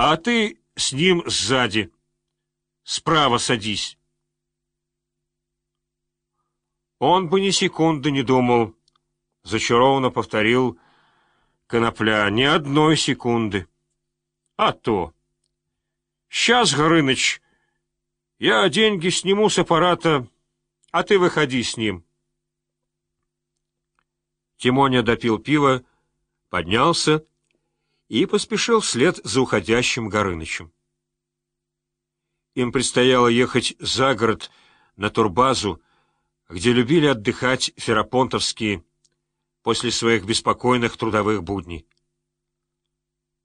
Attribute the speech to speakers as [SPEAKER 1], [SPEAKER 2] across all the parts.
[SPEAKER 1] А ты с ним сзади. Справа садись. Он бы ни секунды не думал, — зачарованно повторил Конопля, — ни одной секунды. А то. Сейчас, Горыныч, я деньги сниму с аппарата, а ты выходи с ним. Тимоня допил пиво, поднялся и поспешил вслед за уходящим Горынычем. Им предстояло ехать за город на турбазу, где любили отдыхать ферапонтовские после своих беспокойных трудовых будней.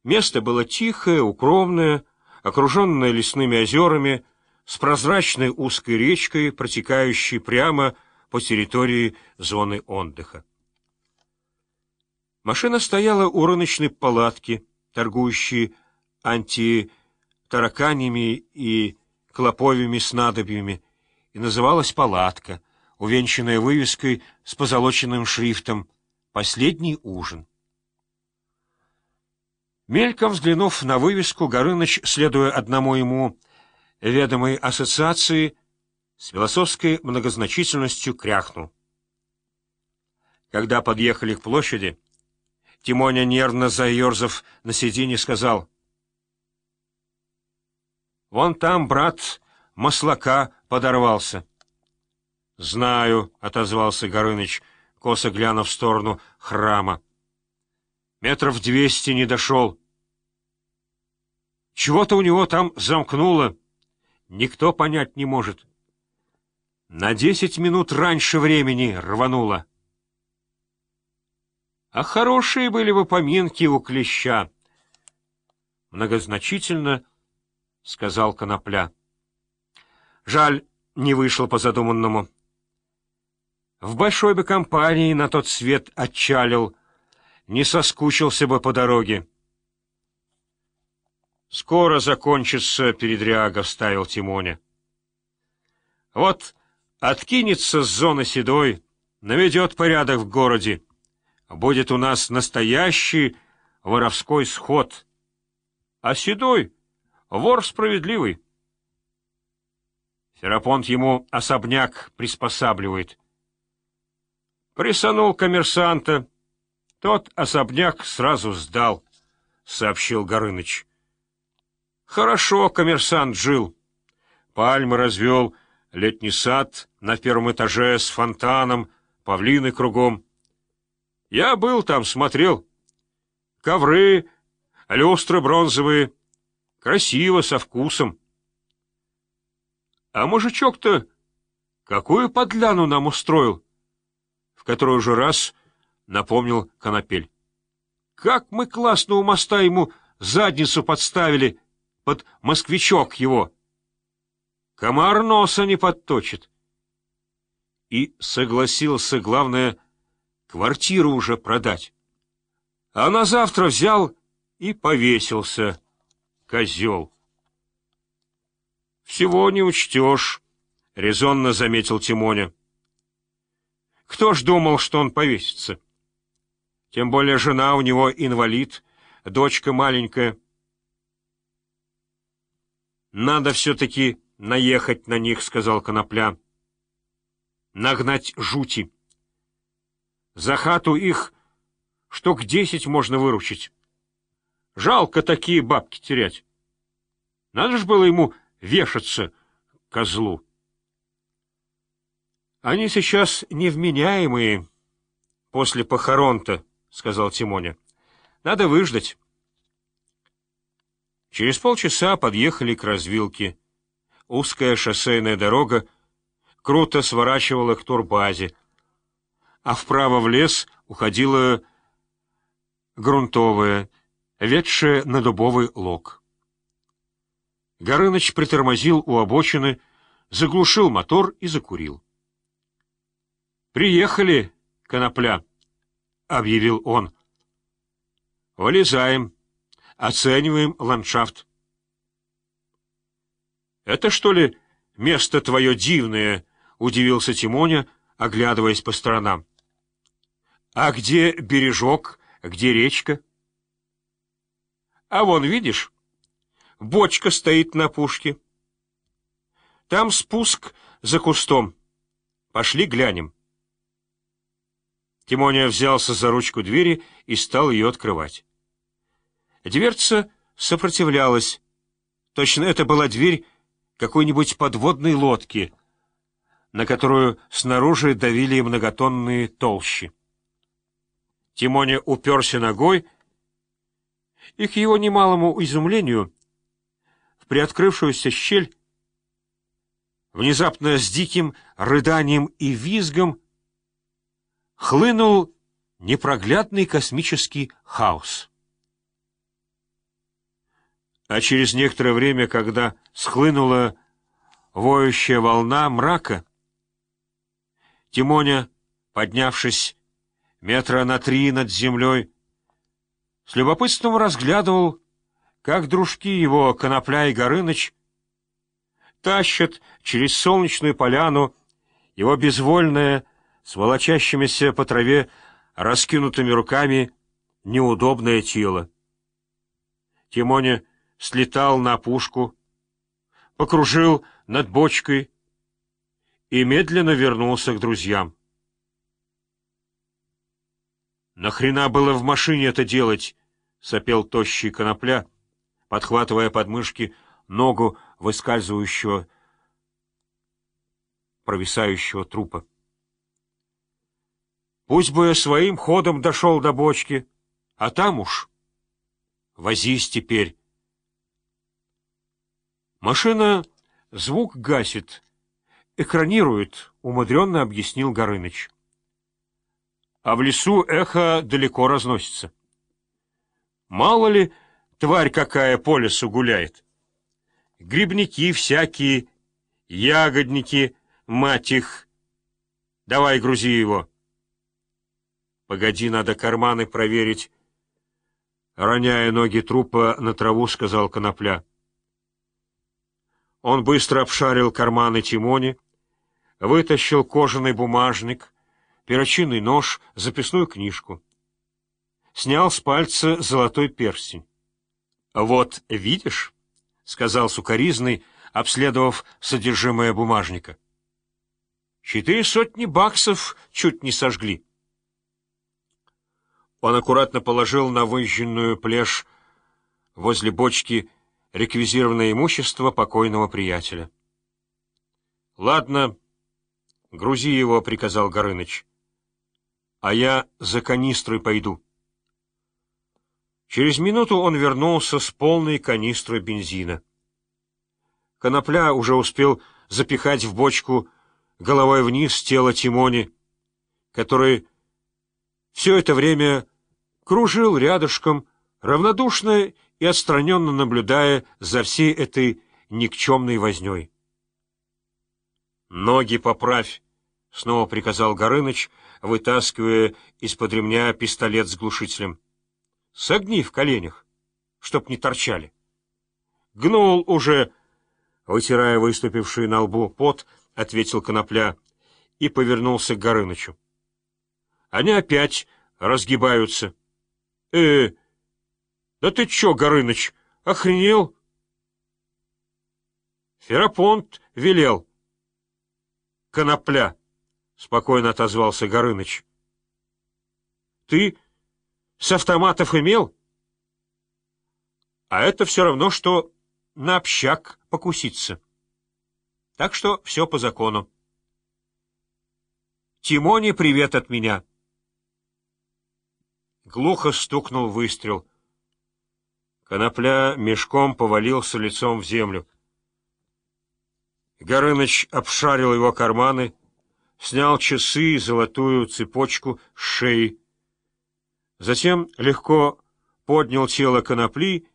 [SPEAKER 1] Место было тихое, укромное, окруженное лесными озерами, с прозрачной узкой речкой, протекающей прямо по территории зоны отдыха. Машина стояла у рыночной палатки, торгующей антитараканиями и клоповыми снадобьями, и называлась палатка, увенчанная вывеской с позолоченным шрифтом «Последний ужин». Мельком взглянув на вывеску, Горыныч, следуя одному ему ведомой ассоциации, с философской многозначительностью кряхнул. Когда подъехали к площади, Тимоня, нервно заерзав на сиденье, сказал. — Вон там, брат, маслака подорвался. — Знаю, — отозвался Горыныч, косо глянув в сторону храма. Метров двести не дошел. Чего-то у него там замкнуло. Никто понять не может. На десять минут раньше времени рвануло. А хорошие были бы поминки у клеща. Многозначительно сказал Конопля. Жаль, не вышло по задуманному. В большой бы компании на тот свет отчалил, не соскучился бы по дороге. Скоро закончится передряга, — вставил Тимоня. Вот откинется с зоны седой, наведет порядок в городе будет у нас настоящий воровской сход. А Седой — вор справедливый. Ферапонт ему особняк приспосабливает. Присанул коммерсанта, тот особняк сразу сдал, — сообщил Горыныч. Хорошо коммерсант жил. Пальмы развел, летний сад на первом этаже с фонтаном, павлины кругом. Я был там, смотрел. Ковры, люстры бронзовые. Красиво, со вкусом. А мужичок-то какую подляну нам устроил? В который уже раз напомнил Конопель. Как мы классно у моста ему задницу подставили под москвичок его. Комар носа не подточит. И согласился, главное, квартиру уже продать. А на завтра взял и повесился, козел. «Всего не учтешь», — резонно заметил Тимоня. «Кто ж думал, что он повесится? Тем более жена у него инвалид, дочка маленькая. Надо все-таки наехать на них», — сказал Конопля. «Нагнать жути». За хату их штук десять можно выручить. Жалко такие бабки терять. Надо же было ему вешаться, козлу. Они сейчас невменяемые после похорон-то, — сказал Тимоня. Надо выждать. Через полчаса подъехали к развилке. Узкая шоссейная дорога круто сворачивала к турбазе, а вправо в лес уходила грунтовая, ведшая на дубовый лог. Горыныч притормозил у обочины, заглушил мотор и закурил. «Приехали, конопля», — объявил он. «Вылезаем, оцениваем ландшафт». «Это, что ли, место твое дивное?» — удивился Тимоня, оглядываясь по сторонам. А где бережок, где речка? А вон, видишь, бочка стоит на пушке. Там спуск за кустом. Пошли глянем. Тимоня взялся за ручку двери и стал ее открывать. Дверца сопротивлялась. Точно это была дверь какой-нибудь подводной лодки, на которую снаружи давили многотонные толщи. Тимоня уперся ногой, и к его немалому изумлению в приоткрывшуюся щель внезапно с диким рыданием и визгом хлынул непроглядный космический хаос. А через некоторое время, когда схлынула воющая волна мрака, Тимоня, поднявшись метра на три над землей, с любопытством разглядывал, как дружки его, Конопля и Горыныч, тащат через солнечную поляну его безвольное, с волочащимися по траве раскинутыми руками, неудобное тело. Тимоня слетал на опушку, покружил над бочкой и медленно вернулся к друзьям. «Нахрена было в машине это делать?» — сопел тощий конопля, подхватывая подмышки ногу выскальзывающего, провисающего трупа. Пусть бы я своим ходом дошел до бочки, а там уж возись теперь. Машина звук гасит, экранирует, умудренно объяснил Горыныч. А в лесу эхо далеко разносится. Мало ли, тварь какая по лесу гуляет. Грибники всякие, ягодники, мать их. Давай грузи его. Погоди, надо карманы проверить. Роняя ноги трупа на траву, сказал Конопля. Он быстро обшарил карманы Тимони, вытащил кожаный бумажник, перочинный нож, записную книжку. Снял с пальца золотой перстень. — Вот, видишь, — сказал сукаризный, обследовав содержимое бумажника. — Четыре сотни баксов чуть не сожгли. Он аккуратно положил на выжженную плешь возле бочки реквизированное имущество покойного приятеля. — Ладно, грузи его, — приказал Горыныч. — А я за канистрой пойду. Через минуту он вернулся с полной канистрой бензина. Конопля уже успел запихать в бочку головой вниз тело Тимони, который все это время кружил рядышком, равнодушно и отстраненно наблюдая за всей этой никчемной возней. «Ноги поправь!» — снова приказал Горыныч, вытаскивая из-под ремня пистолет с глушителем. «Согни в коленях, чтоб не торчали». «Гнул уже!» — вытирая выступивший на лбу пот, ответил Конопля и повернулся к Горынычу. «Они опять разгибаются». «Э, да ты чё, Горыныч, охренел?» «Ферапонт велел». «Конопля», — спокойно отозвался Горыныч. «Ты с автоматов имел?» «А это все равно, что на общак покуситься. Так что все по закону. Тимоне привет от меня». Глухо стукнул выстрел. Конопля мешком повалился лицом в землю. Горыныч обшарил его карманы, снял часы и золотую цепочку с шеи. Затем легко поднял тело конопли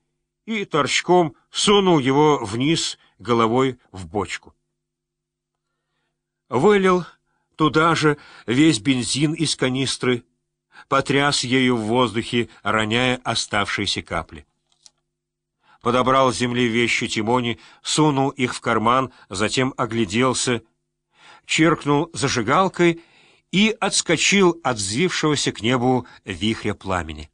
[SPEAKER 1] и торчком сунул его вниз головой в бочку. Вылил туда же весь бензин из канистры, потряс ею в воздухе, роняя оставшиеся капли. Подобрал с земли вещи Тимони, сунул их в карман, затем огляделся, чиркнул зажигалкой и отскочил от взвившегося к небу вихря пламени.